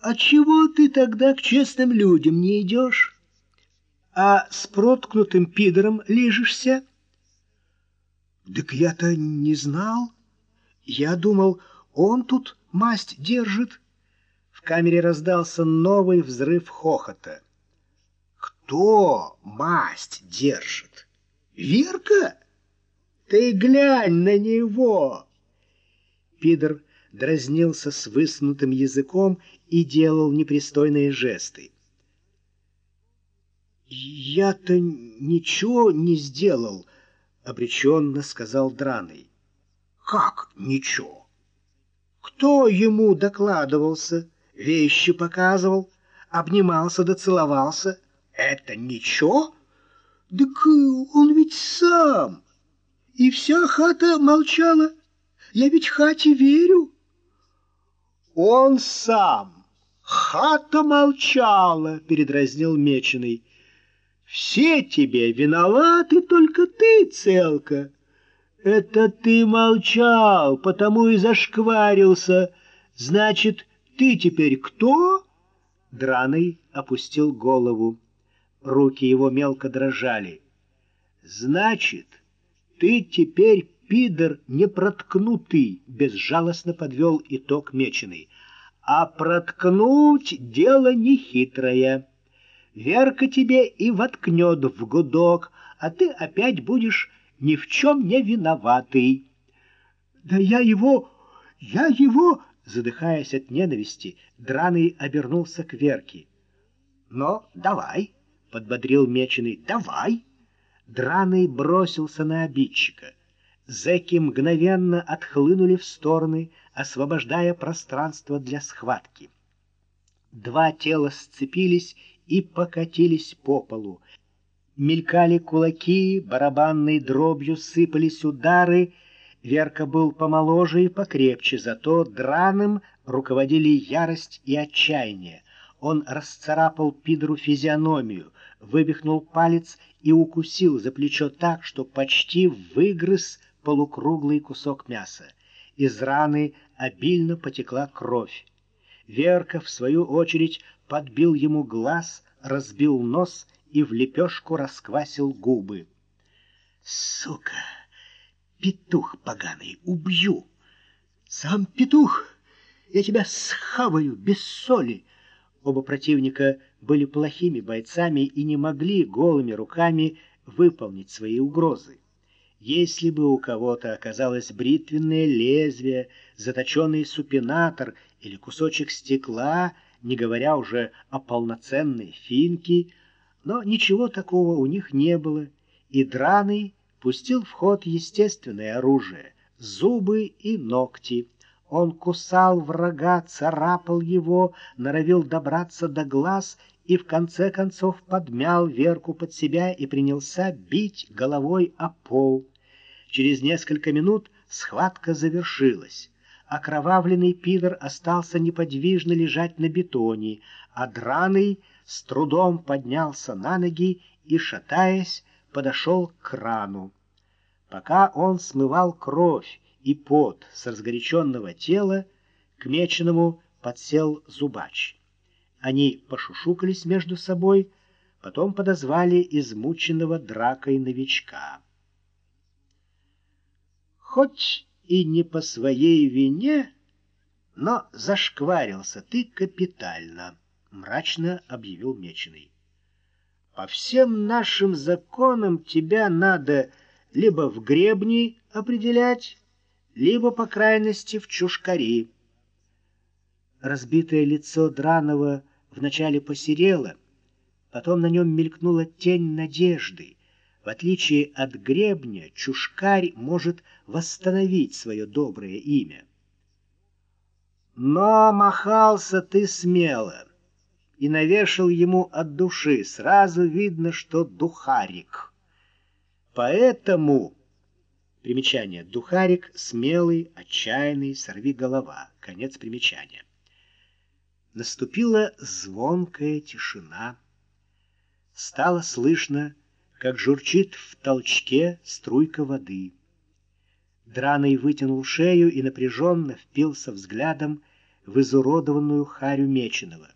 А чего ты тогда к честным людям не идешь? А с проткнутым пидором лижешься? Так я-то не знал. Я думал, он тут масть держит. В камере раздался новый взрыв хохота. Кто масть держит? Верка? Ты глянь на него! Пидор дразнился с высунутым языком и делал непристойные жесты. «Я-то ничего не сделал», — обреченно сказал Драный. «Как ничего? Кто ему докладывался, вещи показывал, обнимался да целовался? Это ничего? Так он ведь сам. И вся хата молчала. Я ведь хате верю». «Он сам!» «Хата молчала!» — передразнил Меченый. «Все тебе виноваты, только ты, целка!» «Это ты молчал, потому и зашкварился. Значит, ты теперь кто?» Драный опустил голову. Руки его мелко дрожали. «Значит, ты теперь пидор непроткнутый, безжалостно подвел итог меченый. А проткнуть дело нехитрое. Верка тебе и воткнет в гудок, а ты опять будешь ни в чем не виноватый. Да я его, я его, задыхаясь от ненависти, Драный обернулся к Верке. Но давай, подбодрил меченый, давай. Драный бросился на обидчика. Зэки мгновенно отхлынули в стороны, освобождая пространство для схватки. Два тела сцепились и покатились по полу. Мелькали кулаки, барабанной дробью сыпались удары. Верка был помоложе и покрепче, зато драным руководили ярость и отчаяние. Он расцарапал пидру физиономию, вывихнул палец и укусил за плечо так, что почти выгрыз полукруглый кусок мяса. Из раны обильно потекла кровь. Верка, в свою очередь, подбил ему глаз, разбил нос и в лепешку расквасил губы. «Сука! Петух поганый! Убью! Сам петух! Я тебя схаваю без соли!» Оба противника были плохими бойцами и не могли голыми руками выполнить свои угрозы. Если бы у кого-то оказалось бритвенное лезвие, заточенный супинатор или кусочек стекла, не говоря уже о полноценной финке, но ничего такого у них не было, и Драный пустил в ход естественное оружие — зубы и ногти. Он кусал врага, царапал его, норовил добраться до глаз и в конце концов подмял Верку под себя и принялся бить головой о пол. Через несколько минут схватка завершилась. Окровавленный пидор остался неподвижно лежать на бетоне, а драный с трудом поднялся на ноги и, шатаясь, подошел к крану. Пока он смывал кровь и пот с разгоряченного тела, к меченому подсел зубач. Они пошушукались между собой, потом подозвали измученного дракой новичка. Хоть и не по своей вине, но зашкварился ты капитально, — мрачно объявил Меченый. По всем нашим законам тебя надо либо в гребни определять, либо, по крайности, в чушкари. Разбитое лицо Дранова вначале посерело, потом на нем мелькнула тень надежды. В отличие от гребня, чушкарь может восстановить свое доброе имя. Но махался ты смело и навешал ему от души. Сразу видно, что духарик. Поэтому... Примечание. Духарик — смелый, отчаянный, сорви голова. Конец примечания. Наступила звонкая тишина. Стало слышно, как журчит в толчке струйка воды. Драный вытянул шею и напряженно впился взглядом в изуродованную харю Меченого.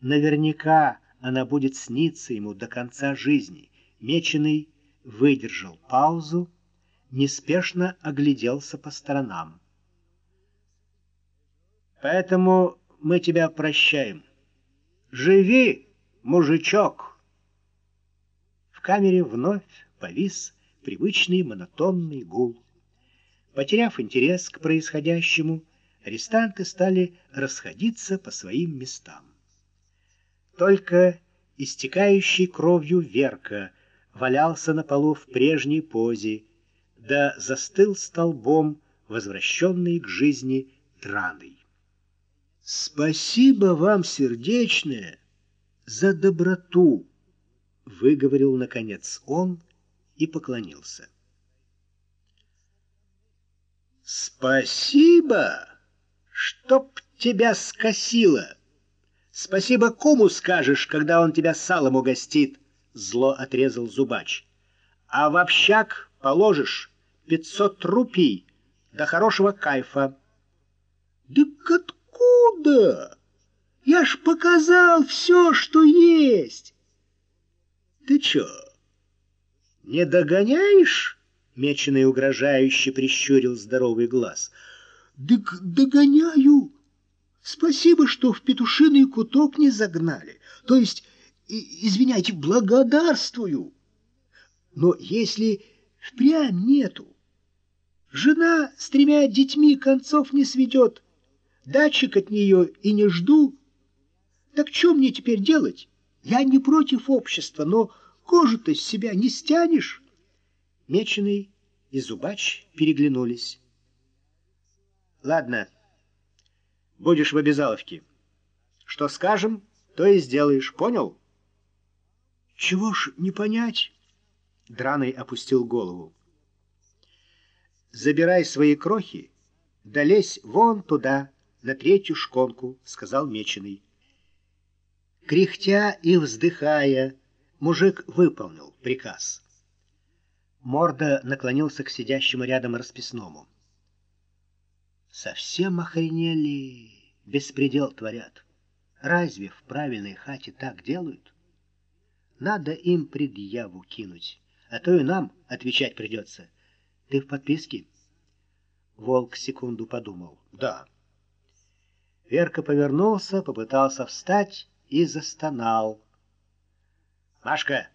Наверняка она будет сниться ему до конца жизни. Меченый выдержал паузу, неспешно огляделся по сторонам. «Поэтому мы тебя прощаем. Живи, мужичок!» В камере вновь повис привычный монотонный гул. Потеряв интерес к происходящему, арестанты стали расходиться по своим местам. Только истекающий кровью Верка валялся на полу в прежней позе, да застыл столбом, возвращенный к жизни драный. «Спасибо вам, сердечное, за доброту!» — выговорил, наконец, он и поклонился. «Спасибо, чтоб тебя скосило!» Спасибо кому скажешь, когда он тебя салом угостит, зло отрезал зубач. А в общак положишь пятьсот рупий до хорошего кайфа. Да откуда? Я ж показал все, что есть. Ты чё, не догоняешь? Меченый угрожающе прищурил здоровый глаз. «Дык догоняю!» Спасибо, что в петушиный куток не загнали. То есть, извиняйте, благодарствую. Но если впрямь нету, жена с тремя детьми концов не сведет, датчик от нее и не жду, так что мне теперь делать? Я не против общества, но кожу-то с себя не стянешь. Меченый и Зубач переглянулись. Ладно, будешь в обязаловке. Что скажем, то и сделаешь, понял? Чего ж не понять? Драный опустил голову. Забирай свои крохи, да лезь вон туда, на третью шконку, сказал Меченый. Кряхтя и вздыхая, мужик выполнил приказ. Морда наклонился к сидящему рядом расписному. Совсем охренели, беспредел творят. Разве в правильной хате так делают? Надо им предъяву кинуть, а то и нам отвечать придется. Ты в подписке? Волк секунду подумал. Да. Верка повернулся, попытался встать и застонал. Машка,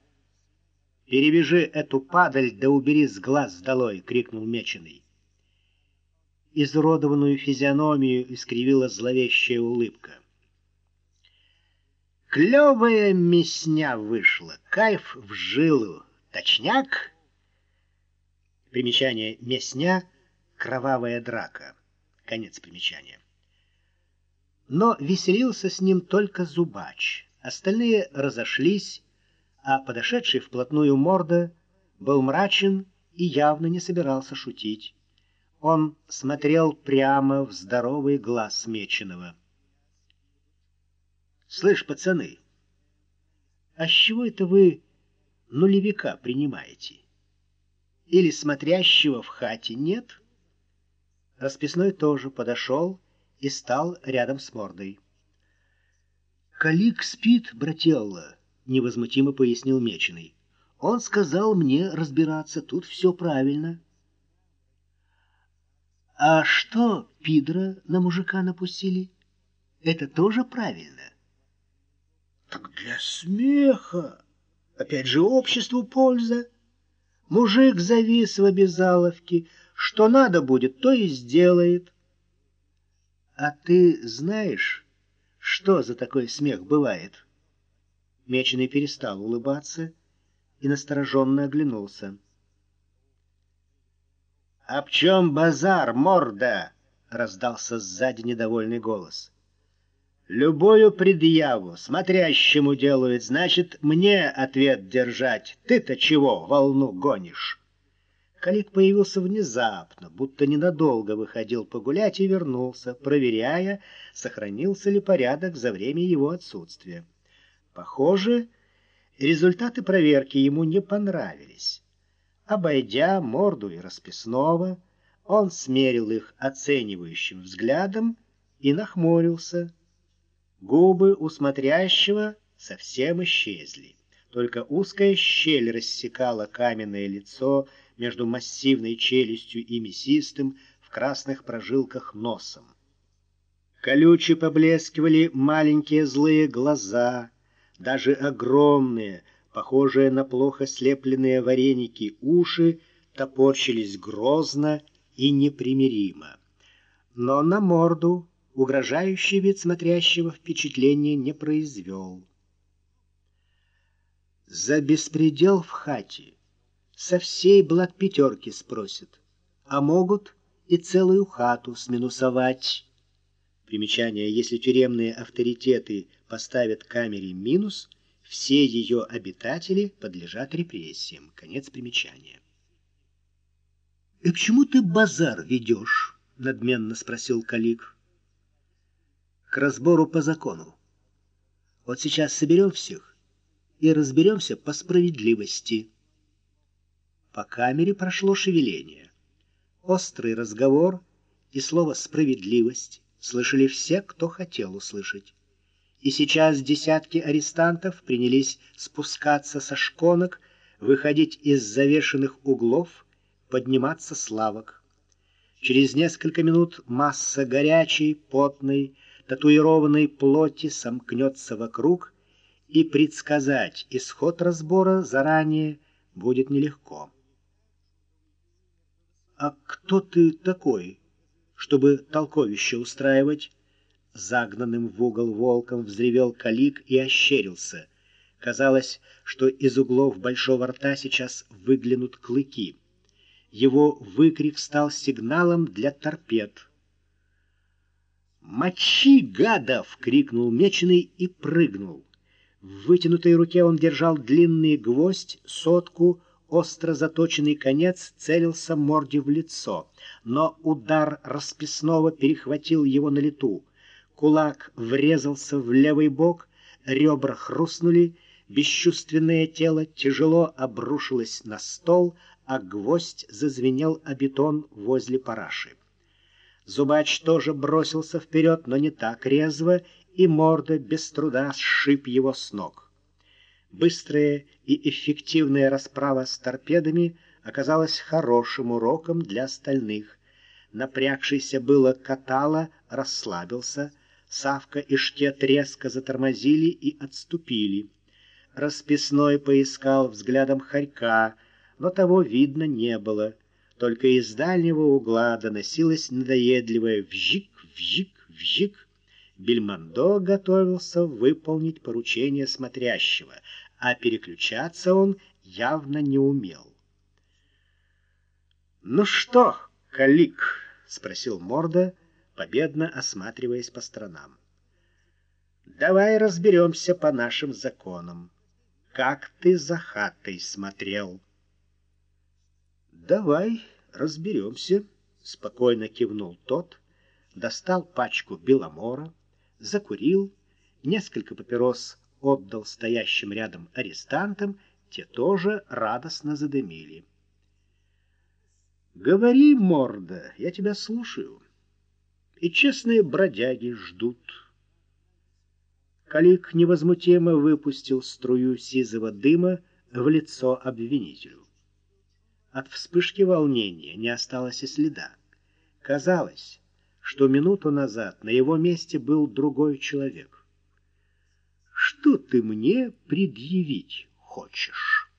перебежи эту падаль да убери с глаз долой, крикнул Меченый изуродованную физиономию искривила зловещая улыбка. Клевая мясня вышла, кайф в жилу, точняк. Примечание «мясня» — кровавая драка. Конец примечания. Но веселился с ним только Зубач. Остальные разошлись, а подошедший вплотную морда был мрачен и явно не собирался шутить. Он смотрел прямо в здоровый глаз Меченого. «Слышь, пацаны, а с чего это вы нулевика принимаете? Или смотрящего в хате нет?» Расписной тоже подошел и стал рядом с мордой. «Калик спит, брателла», — невозмутимо пояснил Меченый. «Он сказал мне разбираться, тут все правильно». А что пидора на мужика напустили? Это тоже правильно. Так для смеха. Опять же, обществу польза. Мужик завис в обязаловке. Что надо будет, то и сделает. А ты знаешь, что за такой смех бывает? Меченый перестал улыбаться и настороженно оглянулся. «Об чем базар, морда?» — раздался сзади недовольный голос. «Любую предъяву смотрящему делают, значит, мне ответ держать. Ты-то чего волну гонишь?» Калик появился внезапно, будто ненадолго выходил погулять и вернулся, проверяя, сохранился ли порядок за время его отсутствия. Похоже, результаты проверки ему не понравились. Обойдя морду и расписного, он смерил их оценивающим взглядом и нахмурился. Губы у смотрящего совсем исчезли. Только узкая щель рассекала каменное лицо между массивной челюстью и мясистым в красных прожилках носом. Колюче поблескивали маленькие злые глаза, даже огромные, похожие на плохо слепленные вареники уши, топорщились грозно и непримиримо. Но на морду угрожающий вид смотрящего впечатления не произвел. За беспредел в хате со всей блат пятерки спросят, а могут и целую хату сминусовать. Примечание, если тюремные авторитеты поставят камере минус, все ее обитатели подлежат репрессиям. Конец примечания. «И к чему ты базар ведешь?» — надменно спросил Калик. «К разбору по закону. Вот сейчас соберем всех и разберемся по справедливости». По камере прошло шевеление. Острый разговор и слово «справедливость» слышали все, кто хотел услышать. И сейчас десятки арестантов принялись спускаться со шконок, выходить из завешенных углов — подниматься с лавок. Через несколько минут масса горячей, потной, татуированной плоти сомкнется вокруг, и предсказать исход разбора заранее будет нелегко. «А кто ты такой, чтобы толковище устраивать?» Загнанным в угол волком взревел калик и ощерился. Казалось, что из углов большого рта сейчас выглянут клыки. Его выкрик стал сигналом для торпед. «Мочи, гадов!» — крикнул Меченый и прыгнул. В вытянутой руке он держал длинный гвоздь, сотку, остро заточенный конец целился морде в лицо, но удар расписного перехватил его на лету. Кулак врезался в левый бок, ребра хрустнули, бесчувственное тело тяжело обрушилось на стол, а гвоздь зазвенел о бетон возле параши. Зубач тоже бросился вперед, но не так резво, и морда без труда сшиб его с ног. Быстрая и эффективная расправа с торпедами оказалась хорошим уроком для остальных. Напрягшийся было катало расслабился, Савка и Штет резко затормозили и отступили. Расписной поискал взглядом хорька — но того видно не было. Только из дальнего угла доносилось надоедливое «вжик, вжик, вжик». Бельмондо готовился выполнить поручение смотрящего, а переключаться он явно не умел. «Ну что, Калик?» — спросил Морда, победно осматриваясь по сторонам. «Давай разберемся по нашим законам. Как ты за хатой смотрел?» «Давай разберемся», — спокойно кивнул тот, достал пачку беломора, закурил, несколько папирос отдал стоящим рядом арестантам, те тоже радостно задымили. «Говори, морда, я тебя слушаю. И честные бродяги ждут». Калик невозмутимо выпустил струю сизого дыма в лицо обвинителю. От вспышки волнения не осталось и следа. Казалось, что минуту назад на его месте был другой человек. «Что ты мне предъявить хочешь?»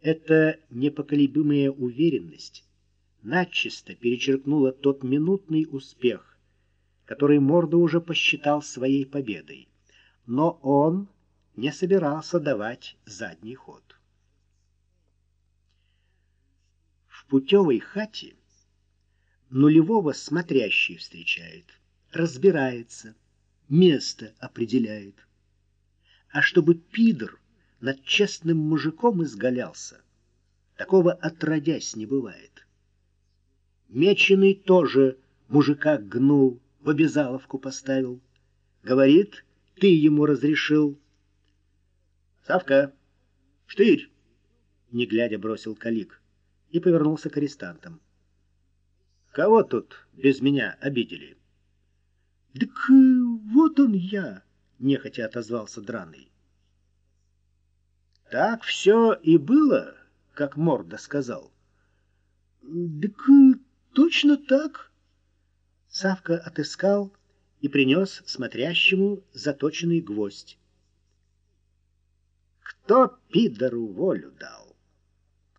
Эта непоколебимая уверенность начисто перечеркнула тот минутный успех, который Мордо уже посчитал своей победой. Но он не собирался давать задний ход. путевой хате нулевого смотрящий встречает, разбирается, место определяет. А чтобы пидор над честным мужиком изгалялся, такого отродясь не бывает. Меченый тоже мужика гнул, в обязаловку поставил. Говорит, ты ему разрешил. Савка, штырь, не глядя бросил калик и повернулся к арестантам. «Кого тут без меня обидели?» «Так э, вот он я!» — нехотя отозвался Драный. «Так все и было, как Морда сказал». «Так э, точно так!» Савка отыскал и принес смотрящему заточенный гвоздь. «Кто пидору волю дал?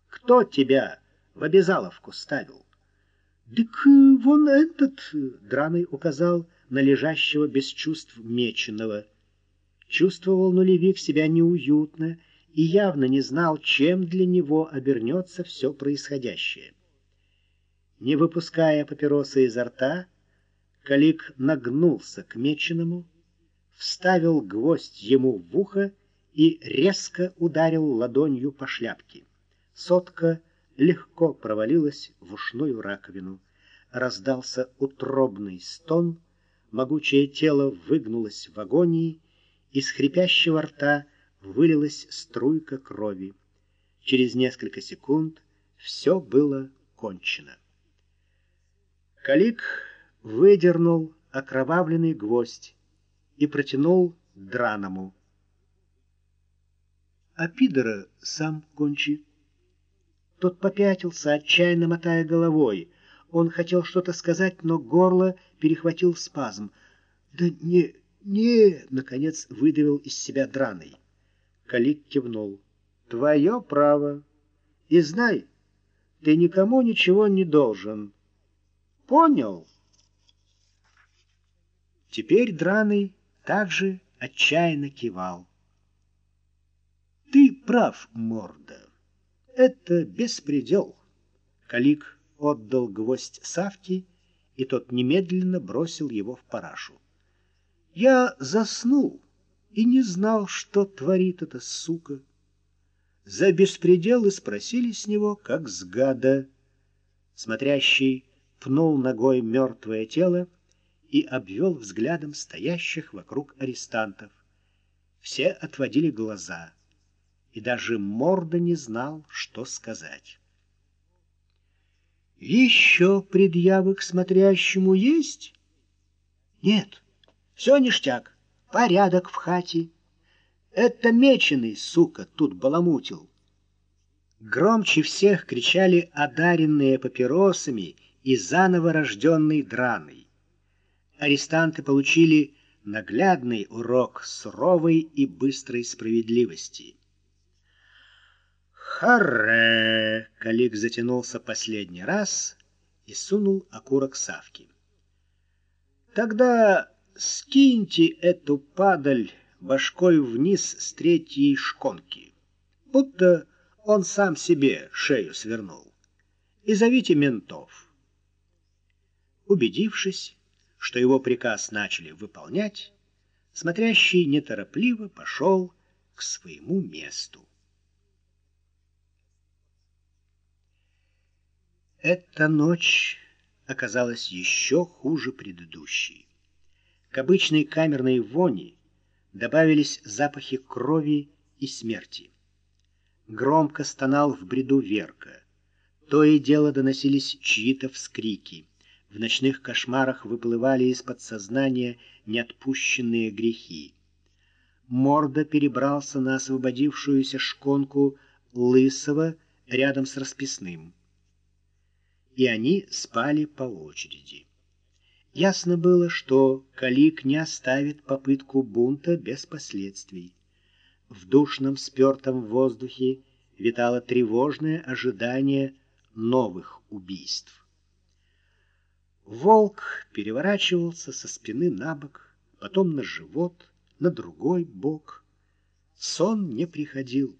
Кто тебя в обязаловку ставил?» «Так э, вон этот!» — Драный указал на лежащего без чувств меченого. Чувствовал нулевик себя неуютно и явно не знал, чем для него обернется все происходящее. Не выпуская папиросы изо рта, Калик нагнулся к меченому, вставил гвоздь ему в ухо и резко ударил ладонью по шляпке. Сотка легко провалилась в ушную раковину. Раздался утробный стон, могучее тело выгнулось в агонии, из хрипящего рта вылилась струйка крови. Через несколько секунд все было кончено. Калик выдернул окровавленный гвоздь и протянул драному. А пидора сам кончи. Тот попятился, отчаянно мотая головой. Он хотел что-то сказать, но горло перехватил спазм. «Да не, не!» — наконец выдавил из себя драный. Калик кивнул. «Твое право. И знай, ты никому ничего не должен. Понял?» Теперь драный также отчаянно кивал. «Ты прав, морда. Это беспредел». Калик отдал гвоздь Савке, и тот немедленно бросил его в парашу. Я заснул и не знал, что творит эта сука. За беспределы спросили с него, как с гада. Смотрящий пнул ногой мертвое тело и обвел взглядом стоящих вокруг арестантов. Все отводили глаза, и даже морда не знал, что сказать. Еще предъявы к смотрящему есть? Нет, все ништяк, порядок в хате. Это меченый, сука, тут баламутил. Громче всех кричали одаренные папиросами и заново рожденный драной. Арестанты получили наглядный урок суровой и быстрой справедливости. «Харе!» — Калик затянулся последний раз и сунул окурок Савки. «Тогда скиньте эту падаль башкой вниз с третьей шконки, будто он сам себе шею свернул, и зовите ментов». Убедившись, что его приказ начали выполнять, смотрящий неторопливо пошел к своему месту. Эта ночь оказалась еще хуже предыдущей. К обычной камерной вони добавились запахи крови и смерти. Громко стонал в бреду Верка. То и дело доносились чьи-то вскрики. В ночных кошмарах выплывали из подсознания неотпущенные грехи. Морда перебрался на освободившуюся шконку Лысого рядом с расписным и они спали по очереди. Ясно было, что Калик не оставит попытку бунта без последствий. В душном спертом воздухе витало тревожное ожидание новых убийств. Волк переворачивался со спины на бок, потом на живот, на другой бок. Сон не приходил.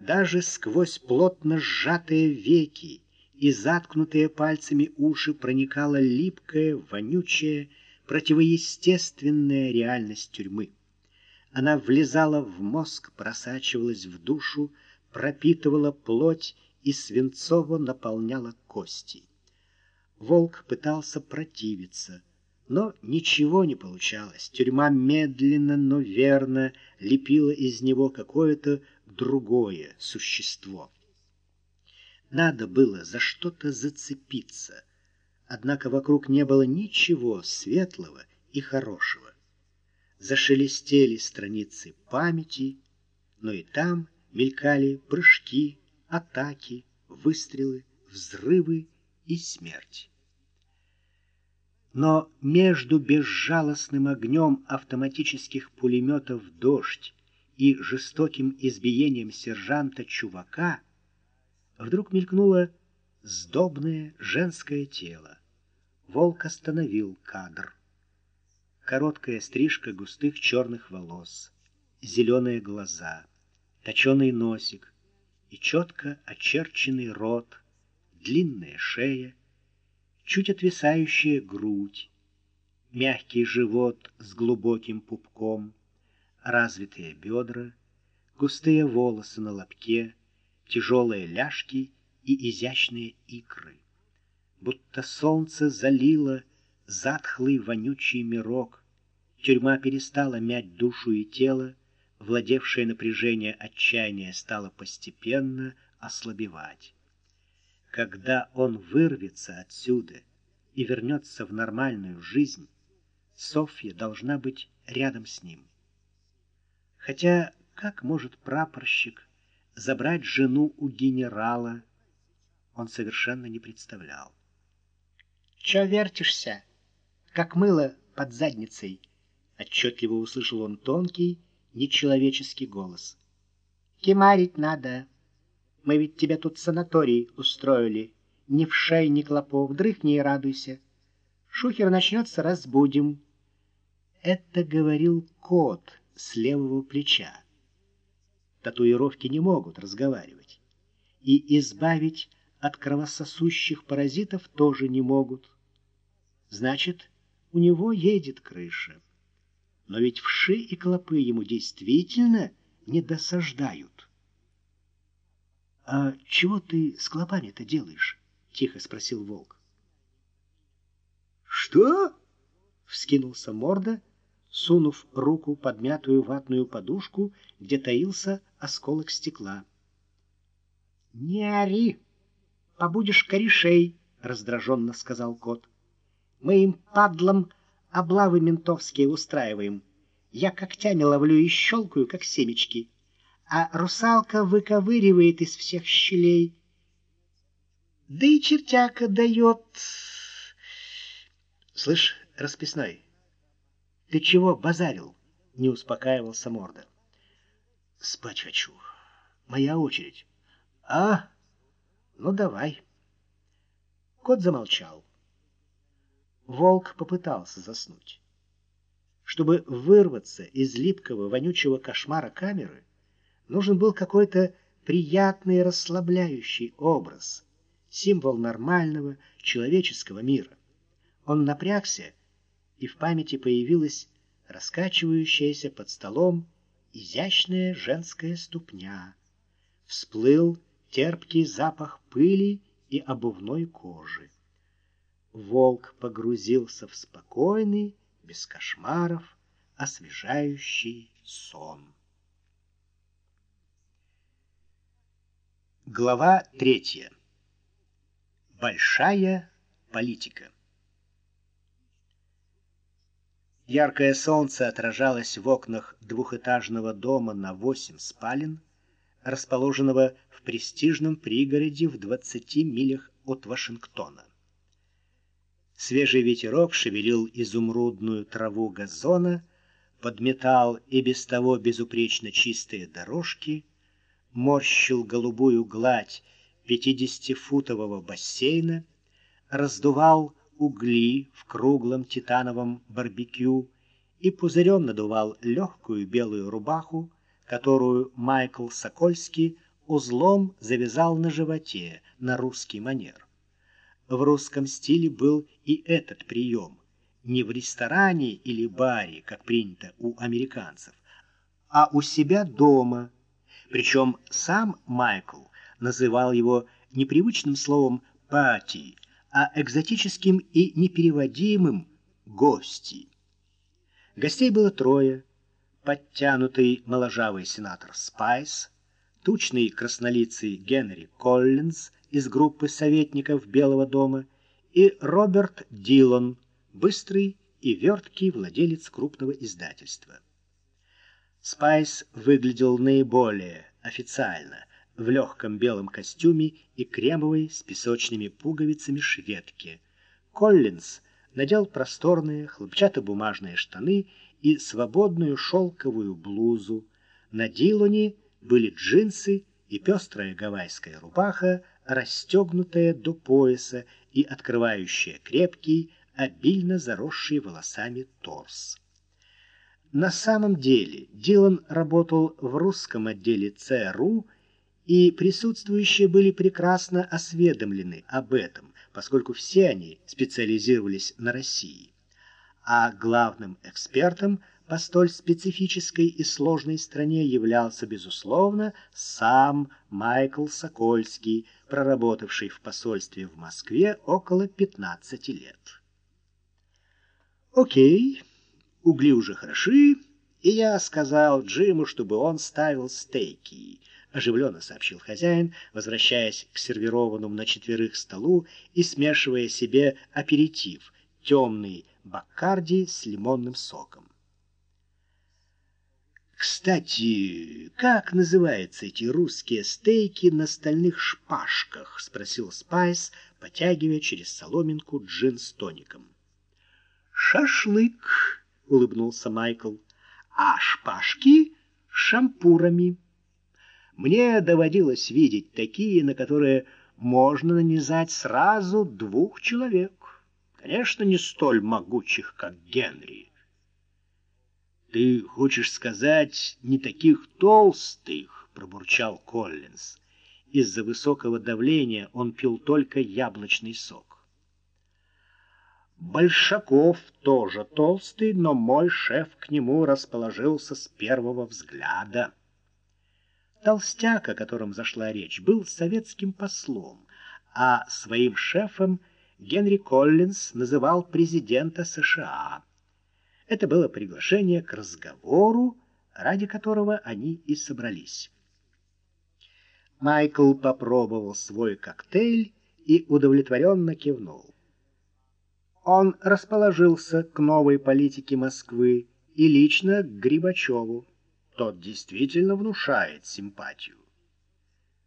Даже сквозь плотно сжатые веки и заткнутые пальцами уши проникала липкая, вонючая, противоестественная реальность тюрьмы. Она влезала в мозг, просачивалась в душу, пропитывала плоть и свинцово наполняла кости. Волк пытался противиться, но ничего не получалось. Тюрьма медленно, но верно лепила из него какое-то другое существо. Надо было за что-то зацепиться. Однако вокруг не было ничего светлого и хорошего. Зашелестели страницы памяти, но и там мелькали прыжки, атаки, выстрелы, взрывы и смерть. Но между безжалостным огнем автоматических пулеметов «Дождь» и жестоким избиением сержанта Чувака вдруг мелькнуло сдобное женское тело. Волк остановил кадр. Короткая стрижка густых черных волос, зеленые глаза, точеный носик и четко очерченный рот, длинная шея, чуть отвисающая грудь, мягкий живот с глубоким пупком, развитые бедра, густые волосы на лобке, тяжелые ляжки и изящные икры. Будто солнце залило затхлый вонючий мирок, тюрьма перестала мять душу и тело, владевшее напряжение отчаяния стало постепенно ослабевать. Когда он вырвется отсюда и вернется в нормальную жизнь, Софья должна быть рядом с ним. Хотя как может прапорщик забрать жену у генерала, он совершенно не представлял. «Чё вертишься, как мыло под задницей?» Отчетливо услышал он тонкий, нечеловеческий голос. «Кемарить надо!» Мы ведь тебе тут санаторий устроили. Ни в шей, ни клопов, дрыхни и радуйся. Шухер начнется, разбудим. Это говорил кот с левого плеча. Татуировки не могут разговаривать. И избавить от кровососущих паразитов тоже не могут. Значит, у него едет крыша. Но ведь вши и клопы ему действительно не досаждают. «А чего ты с клопами-то делаешь?» — тихо спросил волк. «Что?» — вскинулся морда, сунув руку под мятую ватную подушку, где таился осколок стекла. «Не ори, побудешь корешей», — раздраженно сказал кот. «Мы им, падлам, облавы ментовские устраиваем. Я когтями ловлю и щелкаю, как семечки» а русалка выковыривает из всех щелей. Да и чертяка дает... Слышь, расписной, ты чего базарил? Не успокаивался морда. Спать хочу. Моя очередь. А? Ну, давай. Кот замолчал. Волк попытался заснуть. Чтобы вырваться из липкого, вонючего кошмара камеры, Нужен был какой-то приятный расслабляющий образ, символ нормального человеческого мира. Он напрягся, и в памяти появилась раскачивающаяся под столом изящная женская ступня. Всплыл терпкий запах пыли и обувной кожи. Волк погрузился в спокойный, без кошмаров, освежающий сон. Глава третья. Большая политика. Яркое солнце отражалось в окнах двухэтажного дома на восемь спален, расположенного в престижном пригороде в 20 милях от Вашингтона. Свежий ветерок шевелил изумрудную траву газона, подметал и без того безупречно чистые дорожки — морщил голубую гладь пятидесятифутового бассейна, раздувал угли в круглом титановом барбекю и пузырем надувал легкую белую рубаху, которую Майкл Сокольский узлом завязал на животе на русский манер. В русском стиле был и этот прием, не в ресторане или баре, как принято у американцев, а у себя дома – причем сам Майкл называл его непривычным словом «пати», а экзотическим и непереводимым «гости». Гостей было трое. Подтянутый моложавый сенатор Спайс, тучный краснолицый Генри Коллинз из группы советников Белого дома и Роберт Дилон, быстрый и верткий владелец крупного издательства. Спайс выглядел наиболее официально в легком белом костюме и кремовой с песочными пуговицами шведке. Коллинз надел просторные хлопчатобумажные штаны и свободную шелковую блузу. На Дилоне были джинсы и пестрая гавайская рубаха, расстегнутая до пояса и открывающая крепкий, обильно заросший волосами торс. На самом деле Дилан работал в русском отделе ЦРУ, и присутствующие были прекрасно осведомлены об этом, поскольку все они специализировались на России. А главным экспертом по столь специфической и сложной стране являлся, безусловно, сам Майкл Сокольский, проработавший в посольстве в Москве около 15 лет. «Окей, угли уже хороши, и я сказал Джиму, чтобы он ставил стейки», — оживленно сообщил хозяин, возвращаясь к сервированному на четверых столу и смешивая себе аперитив — темный баккарди с лимонным соком. «Кстати, как называются эти русские стейки на стальных шпажках?» — спросил Спайс, потягивая через соломинку джин с тоником. «Шашлык», — улыбнулся Майкл, — «а шпажки — шампурами. Мне доводилось видеть такие, на которые можно нанизать сразу двух человек. Конечно, не столь могучих, как Генри». «Ты хочешь сказать, не таких толстых?» — пробурчал Коллинз. Из-за высокого давления он пил только яблочный сок. Большаков тоже толстый, но мой шеф к нему расположился с первого взгляда. Толстяк, о котором зашла речь, был советским послом, а своим шефом Генри Коллинз называл президента США. Это было приглашение к разговору, ради которого они и собрались. Майкл попробовал свой коктейль и удовлетворенно кивнул он расположился к новой политике Москвы и лично к Грибачеву. Тот действительно внушает симпатию.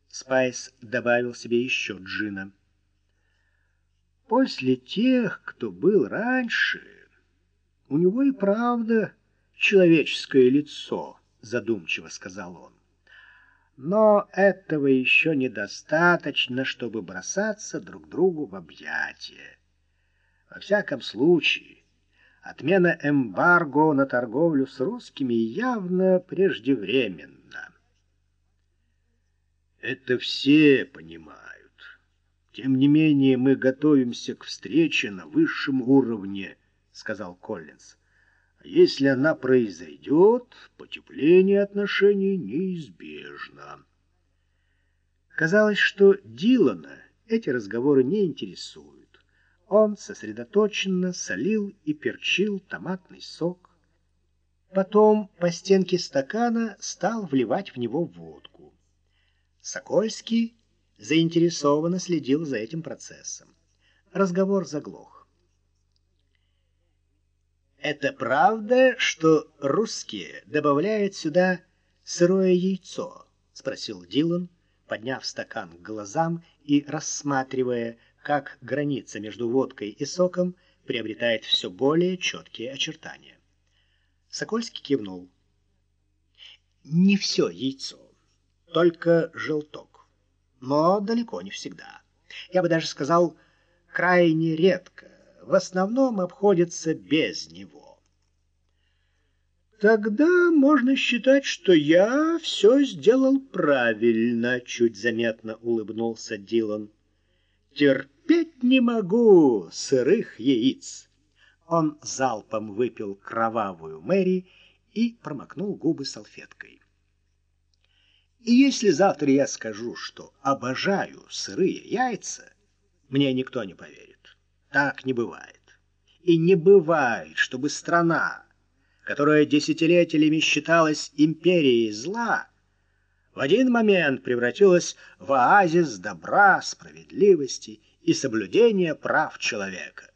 Спайс добавил себе еще джина. После тех, кто был раньше, у него и правда человеческое лицо, задумчиво сказал он. Но этого еще недостаточно, чтобы бросаться друг другу в объятия. Во всяком случае, отмена эмбарго на торговлю с русскими явно преждевременна. Это все понимают. Тем не менее, мы готовимся к встрече на высшем уровне, сказал Коллинз. А если она произойдет, потепление отношений неизбежно. Казалось, что Дилана эти разговоры не интересуют. Он сосредоточенно солил и перчил томатный сок. Потом по стенке стакана стал вливать в него водку. Сокольский заинтересованно следил за этим процессом. Разговор заглох. «Это правда, что русские добавляют сюда сырое яйцо?» — спросил Дилан, подняв стакан к глазам и рассматривая как граница между водкой и соком приобретает все более четкие очертания. Сокольский кивнул. Не все яйцо, только желток, но далеко не всегда. Я бы даже сказал, крайне редко, в основном обходится без него. Тогда можно считать, что я все сделал правильно, чуть заметно улыбнулся Дилан. Терпеть не могу сырых яиц. Он залпом выпил кровавую Мэри и промокнул губы салфеткой. И если завтра я скажу, что обожаю сырые яйца, мне никто не поверит. Так не бывает. И не бывает, чтобы страна, которая десятилетиями считалась империей зла, в один момент превратилась в оазис добра, справедливости и соблюдения прав человека.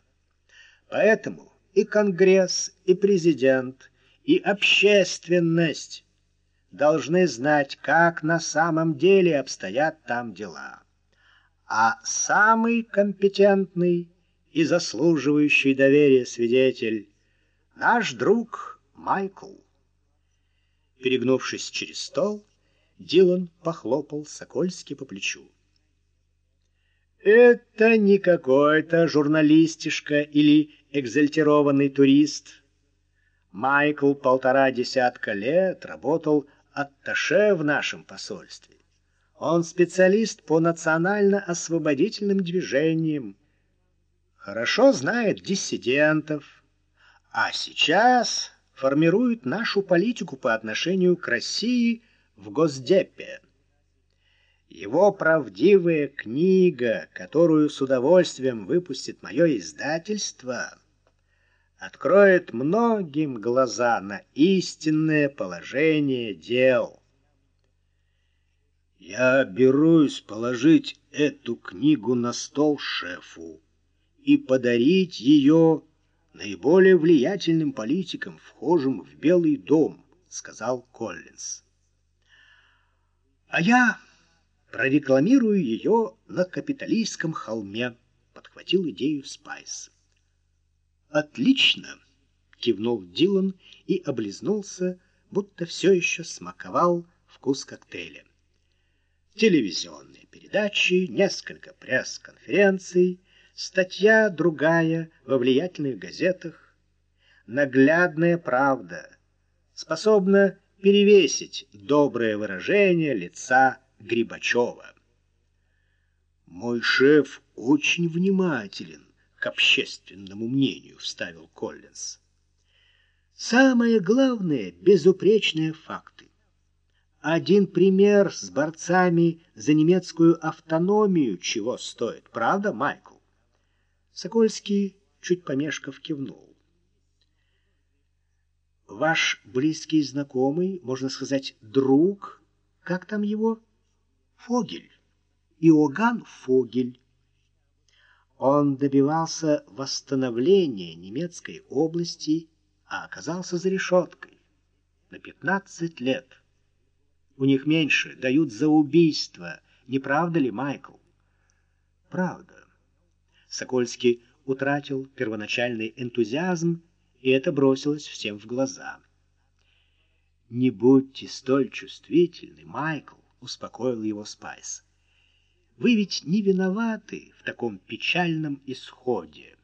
Поэтому и Конгресс, и президент, и общественность должны знать, как на самом деле обстоят там дела. А самый компетентный и заслуживающий доверия свидетель — наш друг Майкл. Перегнувшись через стол, Дилан похлопал Сокольски по плечу. Это не какой-то журналистишка или экзальтированный турист. Майкл полтора десятка лет работал атташе в нашем посольстве. Он специалист по национально-освободительным движениям, хорошо знает диссидентов, а сейчас формирует нашу политику по отношению к России в Госдепе. Его правдивая книга, которую с удовольствием выпустит мое издательство, откроет многим глаза на истинное положение дел. Я берусь положить эту книгу на стол шефу и подарить ее наиболее влиятельным политикам, вхожим в Белый дом, сказал Коллинз. А я прорекламирую ее на Капитолийском холме, подхватил идею Спайс. Отлично, кивнул Дилан и облизнулся, будто все еще смаковал вкус коктейля. Телевизионные передачи, несколько пресс-конференций, статья другая во влиятельных газетах. Наглядная правда способна перевесить доброе выражение лица Грибачева. «Мой шеф очень внимателен к общественному мнению», — вставил Коллинз. «Самое главное — безупречные факты. Один пример с борцами за немецкую автономию чего стоит, правда, Майкл?» Сокольский, чуть помешков, кивнул. «Ваш близкий знакомый, можно сказать, друг, как там его?» Фогель, Иоганн Фогель. Он добивался восстановления немецкой области, а оказался за решеткой на 15 лет. У них меньше дают за убийство, не правда ли, Майкл? Правда. Сокольский утратил первоначальный энтузиазм, и это бросилось всем в глаза. Не будьте столь чувствительны, Майкл успокоил его Спайс. Вы ведь не виноваты в таком печальном исходе.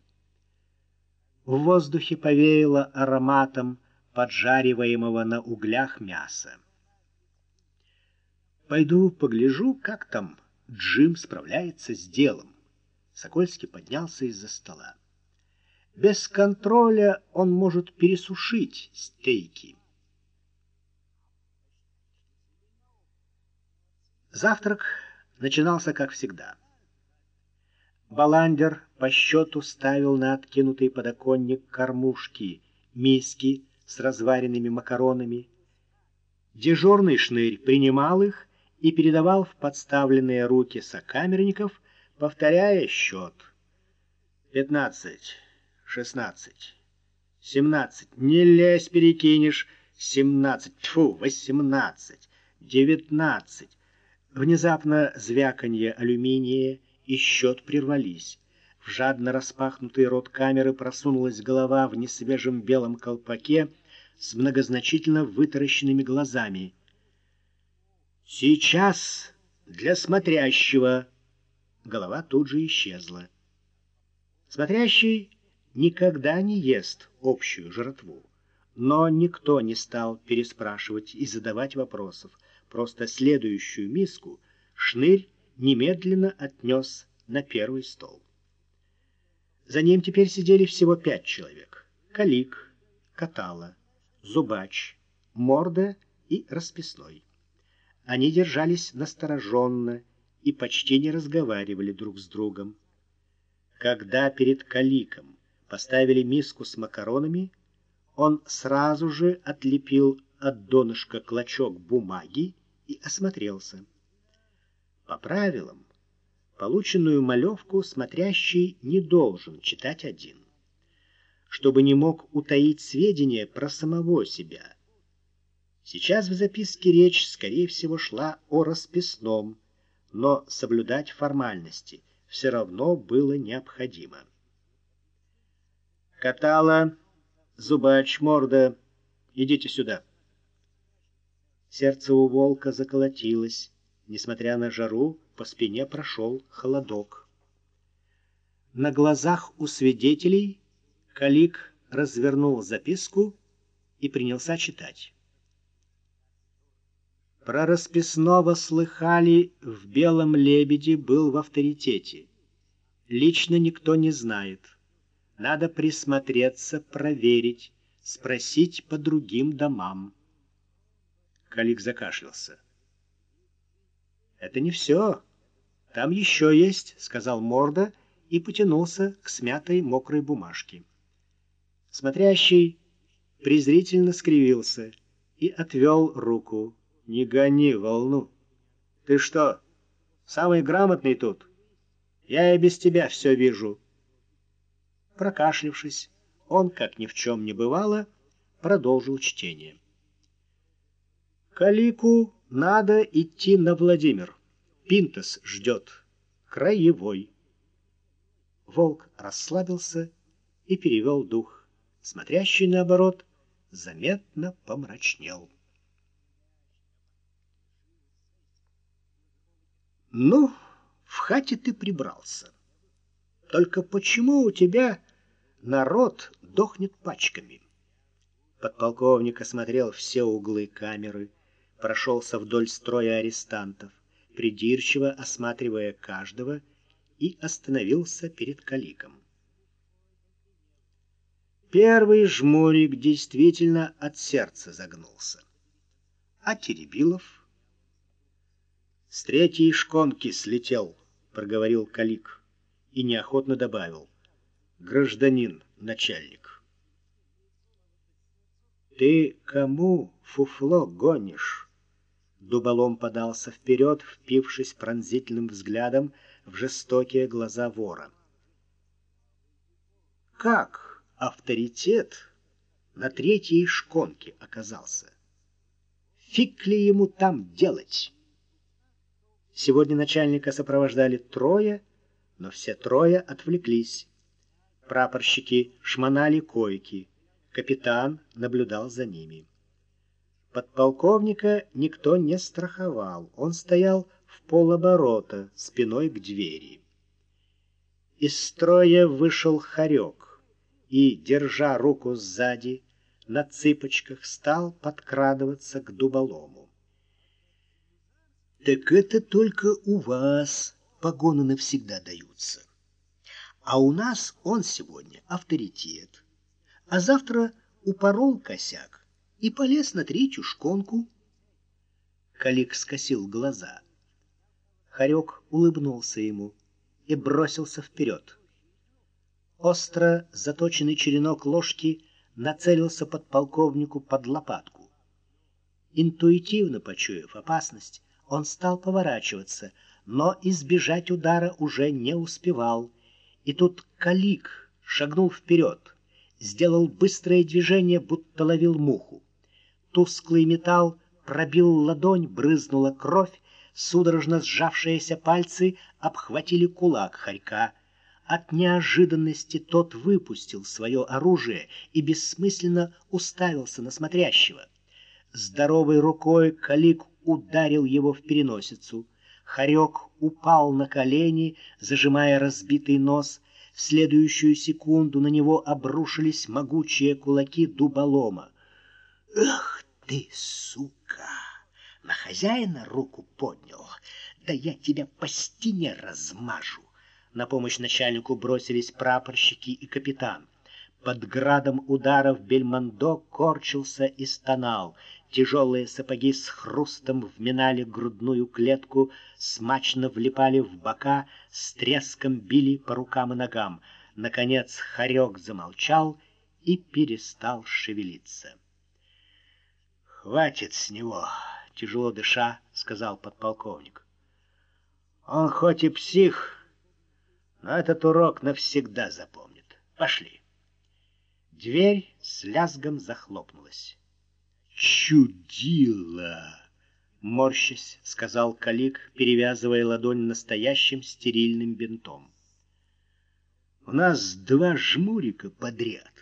В воздухе повеяло ароматом поджариваемого на углях мяса. Пойду погляжу, как там Джим справляется с делом. Сокольский поднялся из-за стола. Без контроля он может пересушить стейки. Завтрак начинался как всегда. Баландер по счету ставил на откинутый подоконник кормушки, миски с разваренными макаронами. Дежурный шнырь принимал их и передавал в подставленные руки сокамерников, повторяя счет. «Пятнадцать, шестнадцать, семнадцать, не лезь, перекинешь, семнадцать, тьфу, восемнадцать, девятнадцать, Внезапно звяканье алюминия и счет прервались. В жадно распахнутый рот камеры просунулась голова в несвежем белом колпаке с многозначительно вытаращенными глазами. «Сейчас для смотрящего!» Голова тут же исчезла. Смотрящий никогда не ест общую жратву, но никто не стал переспрашивать и задавать вопросов. Просто следующую миску шнырь немедленно отнес на первый стол. За ним теперь сидели всего пять человек. Калик, Катала, Зубач, Морда и Расписной. Они держались настороженно и почти не разговаривали друг с другом. Когда перед Каликом поставили миску с макаронами, он сразу же отлепил от донышка клочок бумаги и осмотрелся. По правилам, полученную малевку смотрящий не должен читать один. чтобы не мог утаить сведения про самого себя. Сейчас в записке речь, скорее всего, шла о расписном, но соблюдать формальности все равно было необходимо. Катала, зубач, морда, идите сюда. Сердце у волка заколотилось. Несмотря на жару, по спине прошел холодок. На глазах у свидетелей Калик развернул записку и принялся читать. Про расписного слыхали, в «Белом лебеде» был в авторитете. Лично никто не знает. Надо присмотреться, проверить, спросить по другим домам. Калик закашлялся. «Это не все. Там еще есть», — сказал Морда и потянулся к смятой мокрой бумажке. Смотрящий презрительно скривился и отвел руку. «Не гони волну! Ты что, самый грамотный тут? Я и без тебя все вижу!» Прокашлившись, он, как ни в чем не бывало, продолжил чтение. «Калику надо идти на Владимир. Пинтос ждет. Краевой». Волк расслабился и перевел дух. Смотрящий, наоборот, заметно помрачнел. «Ну, в хате ты прибрался. Только почему у тебя народ дохнет пачками?» Подполковник осмотрел все углы камеры, прошелся вдоль строя арестантов, придирчиво осматривая каждого, и остановился перед каликом. Первый жмурик действительно от сердца загнулся. А Теребилов «С третьей шконки слетел», — проговорил Калик и неохотно добавил. «Гражданин, начальник». «Ты кому фуфло гонишь?» Дуболом подался вперед, впившись пронзительным взглядом в жестокие глаза вора. «Как авторитет на третьей шконке оказался? Фиг ли ему там делать?» Сегодня начальника сопровождали трое, но все трое отвлеклись. Прапорщики шмонали койки, капитан наблюдал за ними. Подполковника никто не страховал, он стоял в полоборота, спиной к двери. Из строя вышел хорек и, держа руку сзади, на цыпочках стал подкрадываться к дуболому. Так это только у вас погоны навсегда даются. А у нас он сегодня авторитет. А завтра упорол косяк и полез на третью шконку. Калик скосил глаза. Харек улыбнулся ему и бросился вперед. Остро заточенный черенок ложки нацелился подполковнику под лопатку. Интуитивно почуяв опасность, он стал поворачиваться, но избежать удара уже не успевал. И тут Калик шагнул вперед, сделал быстрое движение, будто ловил муху. Тусклый металл пробил ладонь, брызнула кровь, судорожно сжавшиеся пальцы обхватили кулак хорька. От неожиданности тот выпустил свое оружие и бессмысленно уставился на смотрящего. Здоровой рукой Калик ударил его в переносицу. Хорек упал на колени, зажимая разбитый нос. В следующую секунду на него обрушились могучие кулаки дуболома. «Эх ты, сука! На хозяина руку поднял! Да я тебя по стене размажу!» На помощь начальнику бросились прапорщики и капитан. Под градом ударов Бельмондо корчился и стонал. Тяжелые сапоги с хрустом вминали грудную клетку, смачно влипали в бока, с треском били по рукам и ногам. Наконец хорек замолчал и перестал шевелиться. «Хватит с него!» — тяжело дыша, — сказал подполковник. «Он хоть и псих, но этот урок навсегда запомнит. Пошли!» Дверь с лязгом захлопнулась. «Чудило!» — морщась, сказал Калик, перевязывая ладонь настоящим стерильным бинтом. «У нас два жмурика подряд,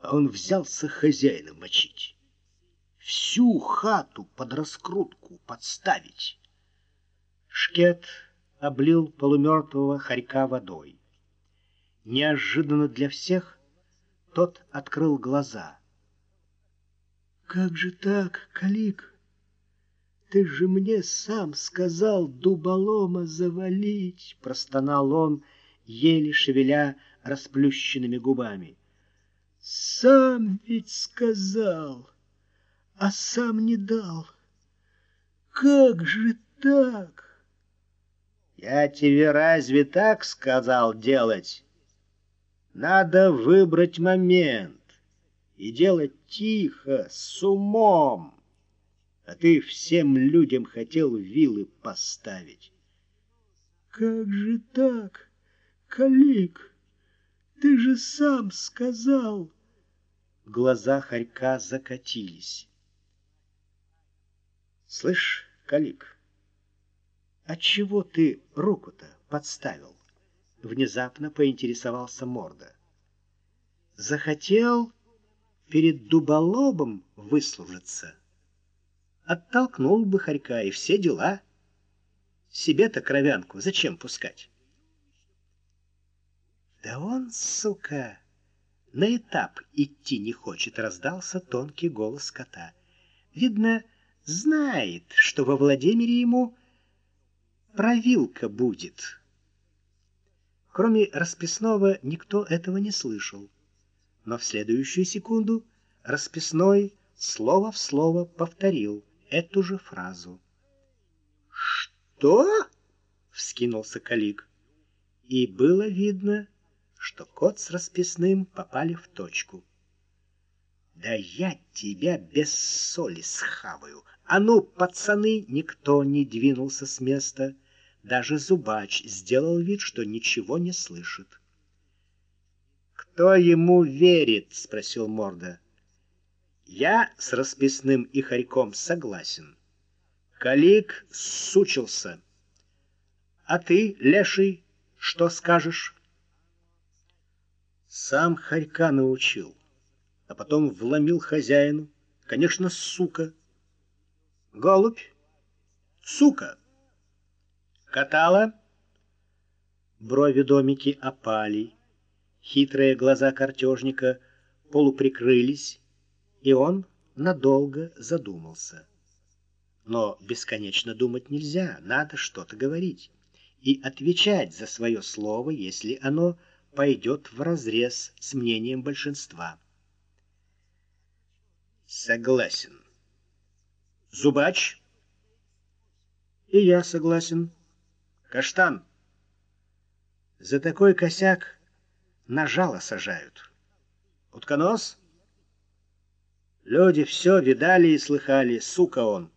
а он взялся хозяина мочить. Всю хату под раскрутку подставить». Шкет облил полумертвого хорька водой. Неожиданно для всех тот открыл глаза. «Как же так, Калик? Ты же мне сам сказал дуболома завалить!» Простонал он, еле шевеля расплющенными губами. «Сам ведь сказал, а сам не дал. Как же так?» «Я тебе разве так сказал делать?» Надо выбрать момент и делать тихо, с умом. А ты всем людям хотел вилы поставить. Как же так, Калик? Ты же сам сказал. Глаза Харька закатились. Слышь, Калик, а чего ты руку-то подставил? Внезапно поинтересовался Морда. Захотел перед дуболобом выслужиться. Оттолкнул бы хорька и все дела. Себе-то кровянку зачем пускать? Да он, сука, на этап идти не хочет, раздался тонкий голос кота. Видно, знает, что во Владимире ему провилка будет. Кроме расписного никто этого не слышал. Но в следующую секунду расписной слово в слово повторил эту же фразу. «Что?» — вскинулся Калик. И было видно, что кот с расписным попали в точку. «Да я тебя без соли схаваю! А ну, пацаны!» Никто не двинулся с места. Даже зубач сделал вид, что ничего не слышит. «Кто ему верит?» — спросил Морда. «Я с расписным и хорьком согласен. Калик сучился. А ты, леший, что скажешь?» Сам хорька научил, а потом вломил хозяину. Конечно, сука. Голубь? Сука! Катала? Брови домики опали, хитрые глаза картежника полуприкрылись, и он надолго задумался. Но бесконечно думать нельзя, надо что-то говорить и отвечать за свое слово, если оно пойдет вразрез с мнением большинства. Согласен. Зубач? И я согласен. Каштан, за такой косяк на жало сажают. Утконос? Люди все видали и слыхали, сука он.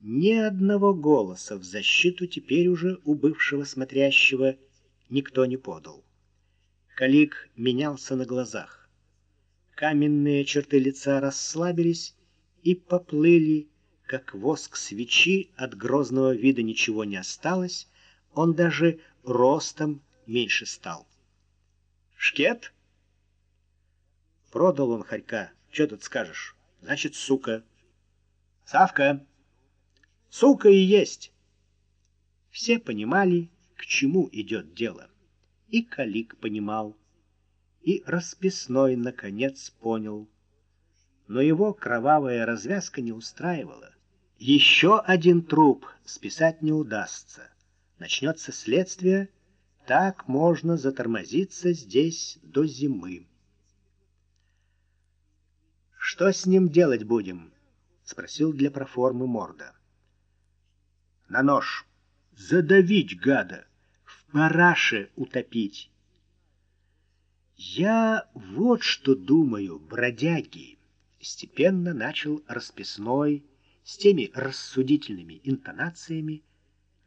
Ни одного голоса в защиту теперь уже у бывшего смотрящего никто не подал. Калик менялся на глазах. Каменные черты лица расслабились и поплыли как воск свечи, от грозного вида ничего не осталось, он даже ростом меньше стал. «Шкет?» Продал он хорька. Что тут скажешь? Значит, сука. Савка. Сука и есть. Все понимали, к чему идет дело. И Калик понимал. И расписной, наконец, понял. Но его кровавая развязка не устраивала. Еще один труп списать не удастся. Начнется следствие, так можно затормозиться здесь до зимы. «Что с ним делать будем?» — спросил для проформы Морда. «На нож. Задавить гада. В параше утопить». «Я вот что думаю, бродяги!» — степенно начал расписной с теми рассудительными интонациями,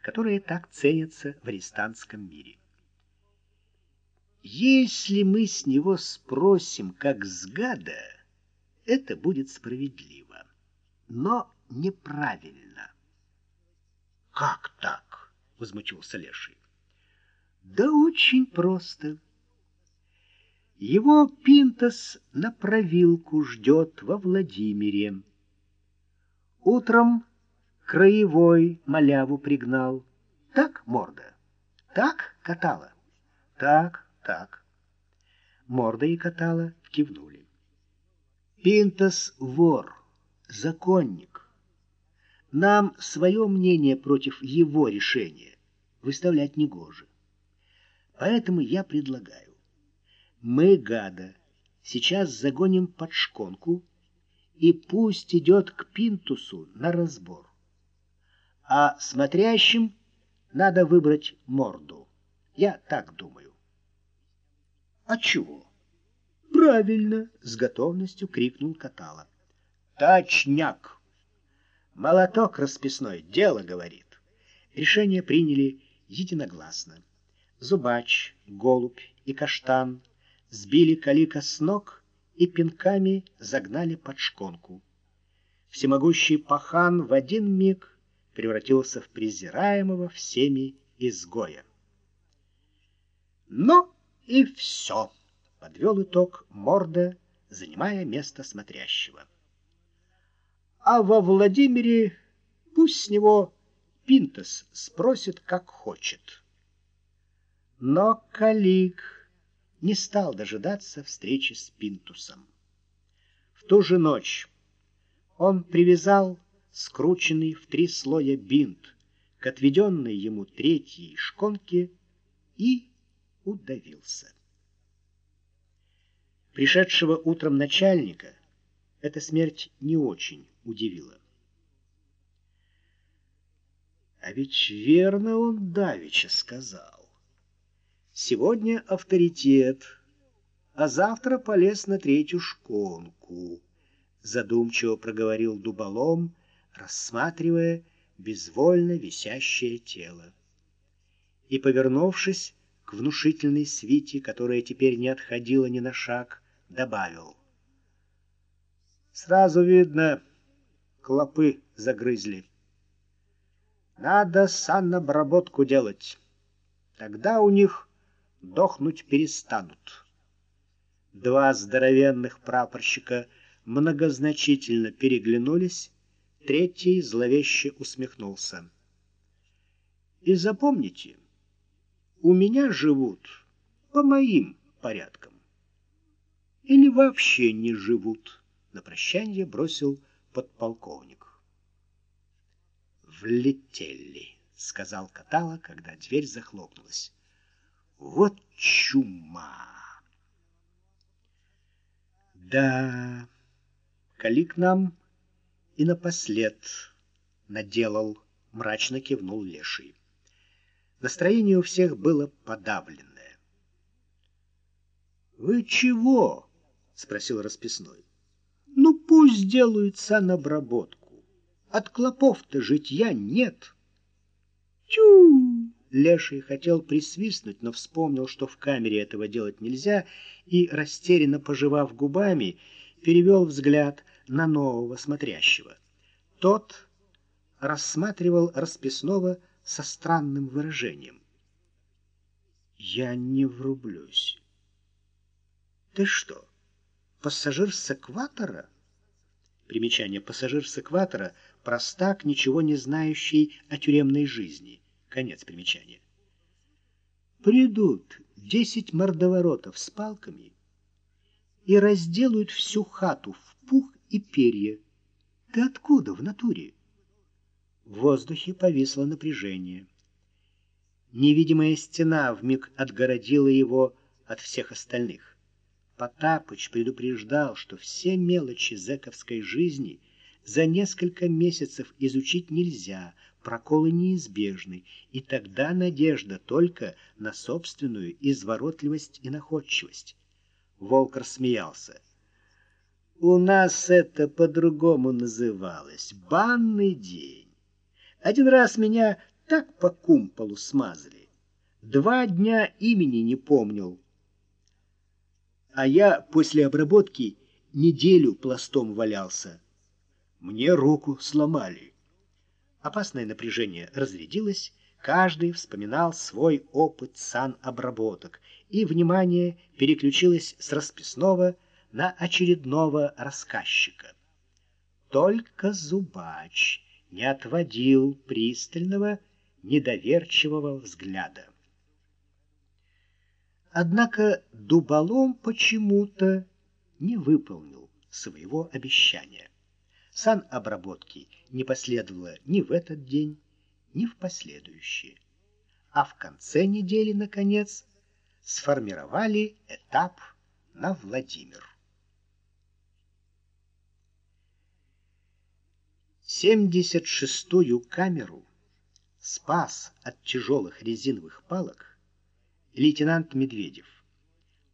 которые так ценятся в арестантском мире. Если мы с него спросим, как с гада, это будет справедливо, но неправильно. — Как так? — возмутился Леший. — Да очень просто. Его Пинтос на провилку ждет во Владимире. Утром краевой маляву пригнал. Так, морда? Так, катала? Так, так. Морда и катала кивнули. Пинтос вор, законник. Нам свое мнение против его решения выставлять негоже. Поэтому я предлагаю. Мы, гада, сейчас загоним под шконку, и пусть идет к Пинтусу на разбор. А смотрящим надо выбрать морду. Я так думаю. А чего? Правильно, с готовностью крикнул Катала. Точняк! Молоток расписной, дело говорит. Решение приняли единогласно. Зубач, голубь и каштан сбили калика с ног и пинками загнали под шконку. Всемогущий пахан в один миг превратился в презираемого всеми изгоя. Но и все, подвел итог Морда, занимая место смотрящего. А во Владимире пусть с него Пинтос спросит, как хочет. Но Калик не стал дожидаться встречи с Пинтусом. В ту же ночь он привязал скрученный в три слоя бинт к отведенной ему третьей шконке и удавился. Пришедшего утром начальника эта смерть не очень удивила. А ведь верно он давеча сказал. Сегодня авторитет, а завтра полез на третью шконку. Задумчиво проговорил дуболом, рассматривая безвольно висящее тело. И, повернувшись к внушительной свите, которая теперь не отходила ни на шаг, добавил. Сразу видно, клопы загрызли. Надо санобработку делать. Тогда у них дохнуть перестанут. Два здоровенных прапорщика многозначительно переглянулись, третий зловеще усмехнулся. И запомните, у меня живут по моим порядкам. Или вообще не живут, на прощание бросил подполковник. «Влетели», — сказал Катала, когда дверь захлопнулась. Вот чума! Да, Калик нам и напослед наделал, мрачно кивнул Леший. Настроение у всех было подавленное. «Вы чего?» — спросил расписной. «Ну, пусть сделают санобработку. От клопов-то житья нет». «Тю!» Леший хотел присвистнуть, но вспомнил, что в камере этого делать нельзя, и, растерянно пожевав губами, перевел взгляд на нового смотрящего. Тот рассматривал расписного со странным выражением. «Я не врублюсь». «Ты что, пассажир с экватора?» Примечание «пассажир с экватора» — простак, ничего не знающий о тюремной жизни — Конец примечания. Придут десять мордоворотов с палками и разделают всю хату в пух и перья. Ты откуда в натуре? В воздухе повисло напряжение. Невидимая стена вмиг отгородила его от всех остальных. Потапыч предупреждал, что все мелочи зэковской жизни за несколько месяцев изучить нельзя — проколы неизбежны, и тогда надежда только на собственную изворотливость и находчивость. Волк рассмеялся. У нас это по-другому называлось. Банный день. Один раз меня так по кумполу смазали. Два дня имени не помнил. а я после обработки неделю пластом валялся. Мне руку сломали. Опасное напряжение разрядилось, каждый вспоминал свой опыт санобработок, и внимание переключилось с расписного на очередного рассказчика. Только Зубач не отводил пристального, недоверчивого взгляда. Однако Дуболом почему-то не выполнил своего обещания. Санобработки не последовало ни в этот день, ни в последующие. А в конце недели, наконец, сформировали этап на Владимир. 76-ю камеру спас от тяжелых резиновых палок лейтенант Медведев.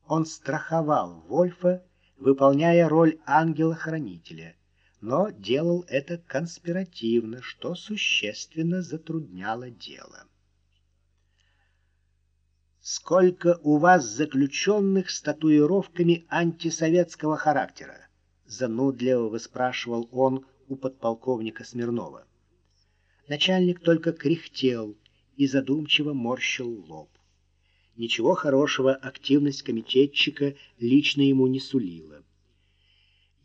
Он страховал Вольфа, выполняя роль ангела-хранителя, но делал это конспиративно, что существенно затрудняло дело. «Сколько у вас заключенных с татуировками антисоветского характера?» Занудливо выспрашивал он у подполковника Смирнова. Начальник только кряхтел и задумчиво морщил лоб. Ничего хорошего активность комитетчика лично ему не сулила.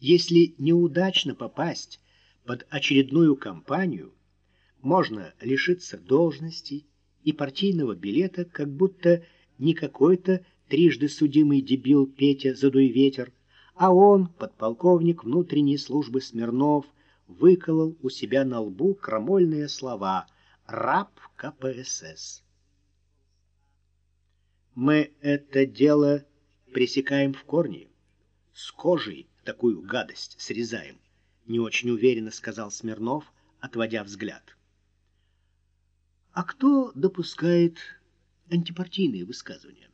Если неудачно попасть под очередную кампанию, можно лишиться должности и партийного билета, как будто не какой-то трижды судимый дебил Петя «Задуй ветер», а он, подполковник внутренней службы Смирнов, выколол у себя на лбу крамольные слова «Раб КПСС». Мы это дело пресекаем в корне, с кожей такую гадость срезаем, не очень уверенно сказал Смирнов, отводя взгляд. А кто допускает антипартийные высказывания?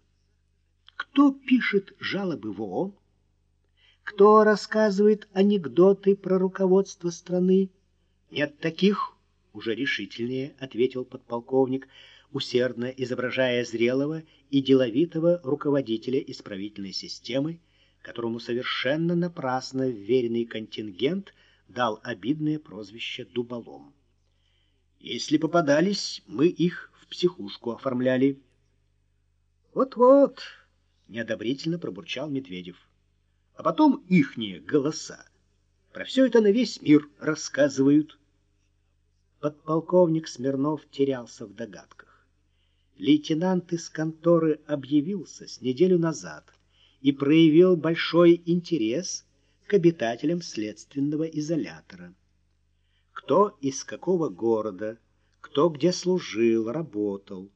Кто пишет жалобы в ООН? Кто рассказывает анекдоты про руководство страны? Нет таких, уже решительнее ответил подполковник, усердно изображая зрелого и деловитого руководителя исправительной системы, которому совершенно напрасно вверенный контингент дал обидное прозвище «дуболом». Если попадались, мы их в психушку оформляли. «Вот-вот», — неодобрительно пробурчал Медведев а потом ихние голоса. Про все это на весь мир рассказывают. Подполковник Смирнов терялся в догадках. Лейтенант из конторы объявился с неделю назад и проявил большой интерес к обитателям следственного изолятора. Кто из какого города, кто где служил, работал,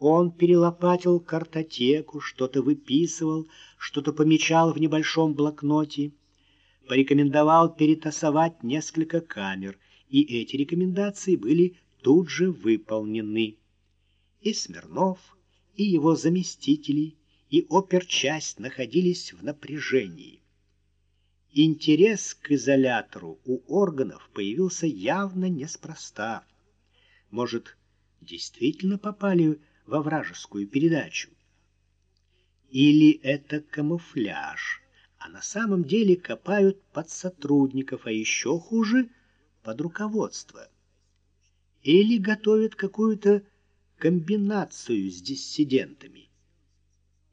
он перелопатил картотеку, что-то выписывал, что-то помечал в небольшом блокноте, порекомендовал перетасовать несколько камер, и эти рекомендации были тут же выполнены. И Смирнов, и его заместители, и оперчасть находились в напряжении. Интерес к изолятору у органов появился явно неспроста. Может, действительно попали во вражескую передачу. Или это камуфляж, а на самом деле копают под сотрудников, а еще хуже — под руководство. Или готовят какую-то комбинацию с диссидентами.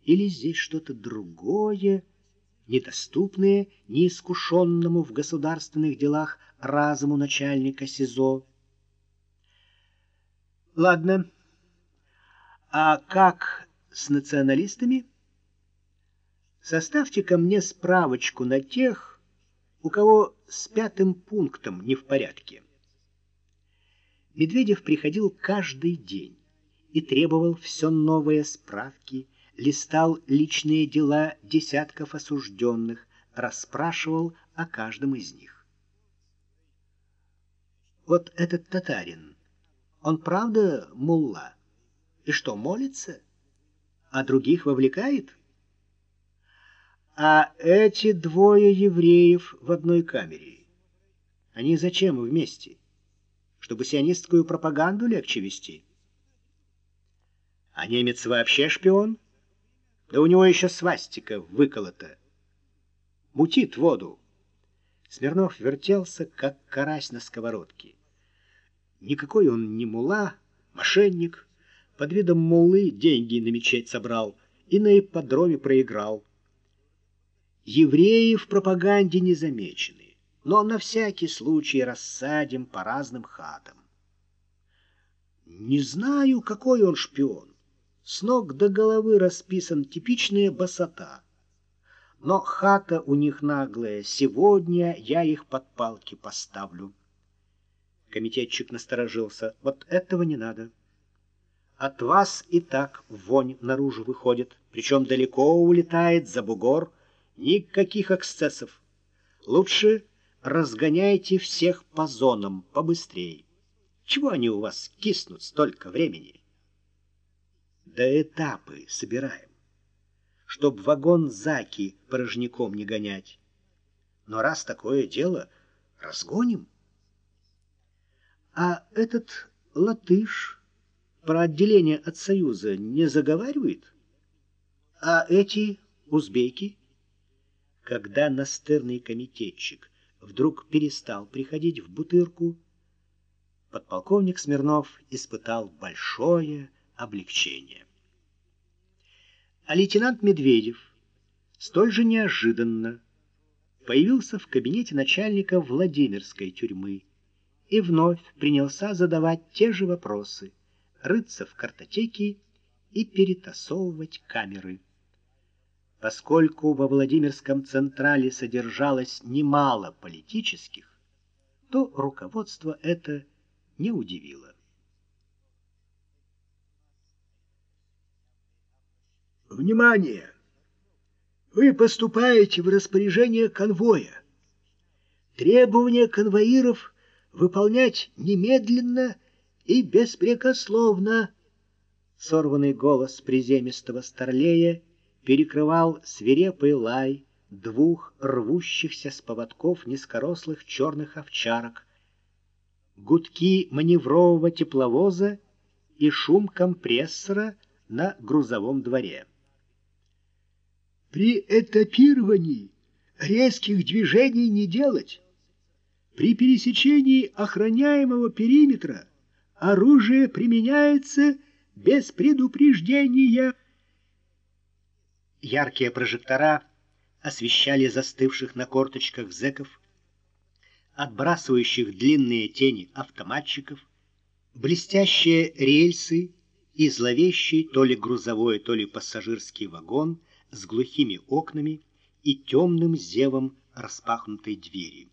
Или здесь что-то другое, недоступное неискушенному в государственных делах разуму начальника СИЗО. Ладно, а как с националистами? Составьте ко мне справочку на тех, у кого с пятым пунктом не в порядке. Медведев приходил каждый день и требовал все новые справки, листал личные дела десятков осужденных, расспрашивал о каждом из них. Вот этот татарин, он правда мулла? И что, молится? А других вовлекает? А эти двое евреев в одной камере, они зачем вместе? Чтобы сионистскую пропаганду легче вести? А немец вообще шпион? Да у него еще свастика выколота. Мутит воду. Смирнов вертелся, как карась на сковородке. Никакой он не мула, мошенник. Под видом мулы деньги на мечеть собрал и на ипподроме проиграл. Евреи в пропаганде не замечены, но на всякий случай рассадим по разным хатам. Не знаю, какой он шпион. С ног до головы расписан типичная босота. Но хата у них наглая, сегодня я их под палки поставлю. Комитетчик насторожился. Вот этого не надо. От вас и так вонь наружу выходит, причем далеко улетает за бугор. Никаких эксцессов. Лучше разгоняйте всех по зонам побыстрее. Чего они у вас киснут столько времени? Да этапы собираем, чтоб вагон Заки порожняком не гонять. Но раз такое дело, разгоним. А этот латыш про отделение от Союза не заговаривает? А эти узбеки? Когда настырный комитетчик вдруг перестал приходить в бутырку, подполковник Смирнов испытал большое облегчение. А лейтенант Медведев столь же неожиданно появился в кабинете начальника Владимирской тюрьмы, и вновь принялся задавать те же вопросы, рыться в картотеке и перетасовывать камеры. Поскольку во Владимирском Централе содержалось немало политических, то руководство это не удивило. Внимание! Вы поступаете в распоряжение конвоя. Требования конвоиров выполнять немедленно и беспрекословно. Сорванный голос приземистого старлея перекрывал свирепый лай двух рвущихся с поводков низкорослых черных овчарок, гудки маневрового тепловоза и шум компрессора на грузовом дворе. При этапировании резких движений не делать. При пересечении охраняемого периметра оружие применяется без предупреждения. Яркие прожектора освещали застывших на корточках зэков, отбрасывающих длинные тени автоматчиков, блестящие рельсы и зловещий то ли грузовой, то ли пассажирский вагон с глухими окнами и темным зевом распахнутой двери.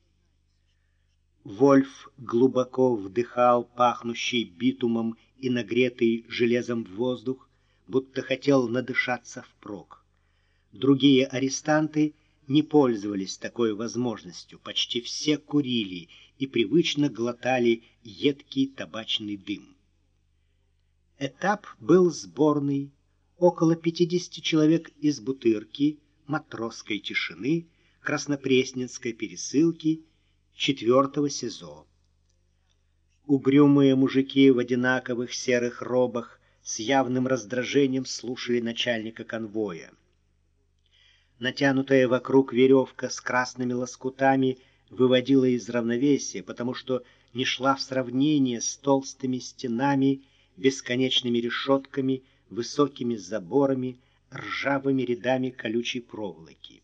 Вольф глубоко вдыхал пахнущий битумом и нагретый железом воздух, будто хотел надышаться впрок. Другие арестанты не пользовались такой возможностью, почти все курили и привычно глотали едкий табачный дым. Этап был сборный, около 50 человек из Бутырки, Матросской тишины, Краснопресненской пересылки четвертого СИЗО. Угрюмые мужики в одинаковых серых робах с явным раздражением слушали начальника конвоя. Натянутая вокруг веревка с красными лоскутами выводила из равновесия, потому что не шла в сравнение с толстыми стенами, бесконечными решетками, высокими заборами, ржавыми рядами колючей проволоки.